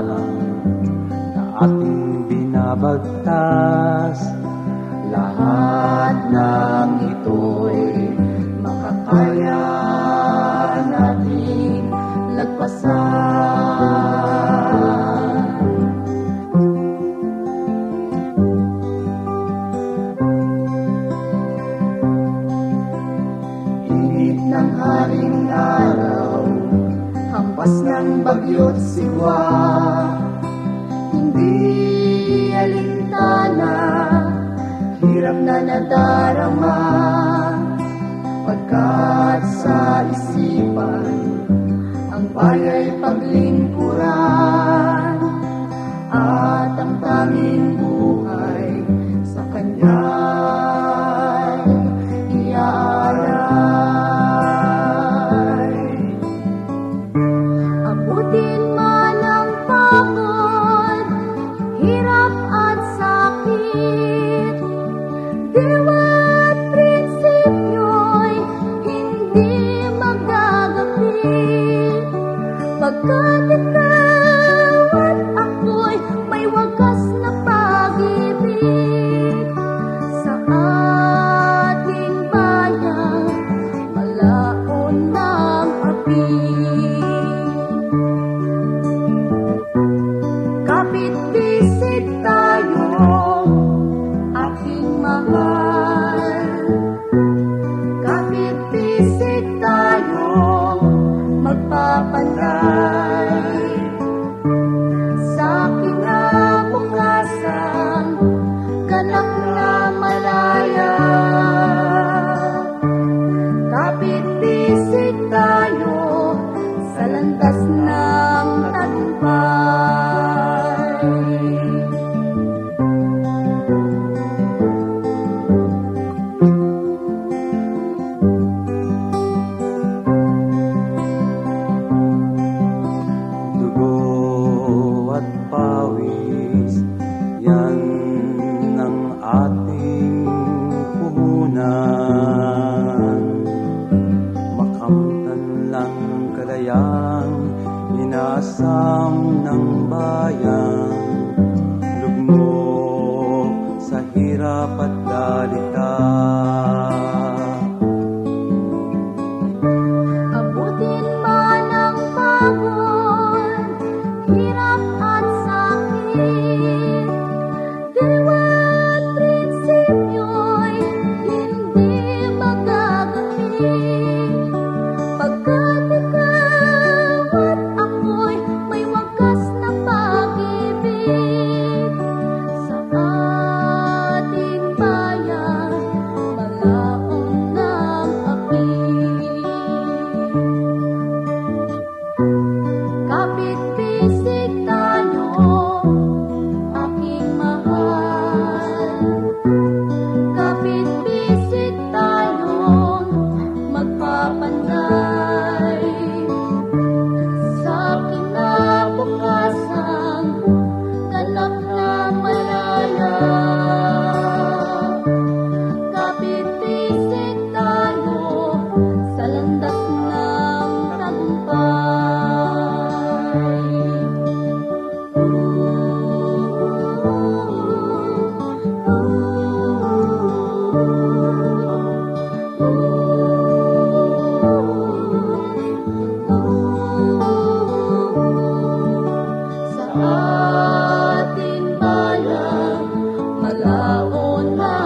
pangarap na ating binabagtas. Lahat ng ito'y makakaya. Hampas ng bagyo't sigwa Hindi alintana Hirap na nadarama. Pagkat sa isipan Ang baya'y paglingkuran Pagkat ikaw at ako'y may na pag-ibig. Sa ating bayan, malaon ng api. Kapit bisig tayo, aking mahal. Kapit bisig tayo, magpapanay. Ganap na malaya. Kapit bisig tayo, sa landas ng tagumpay. dugo at pawis yan inaasam ng bayan. Lugmok sa hirap at dalita la ma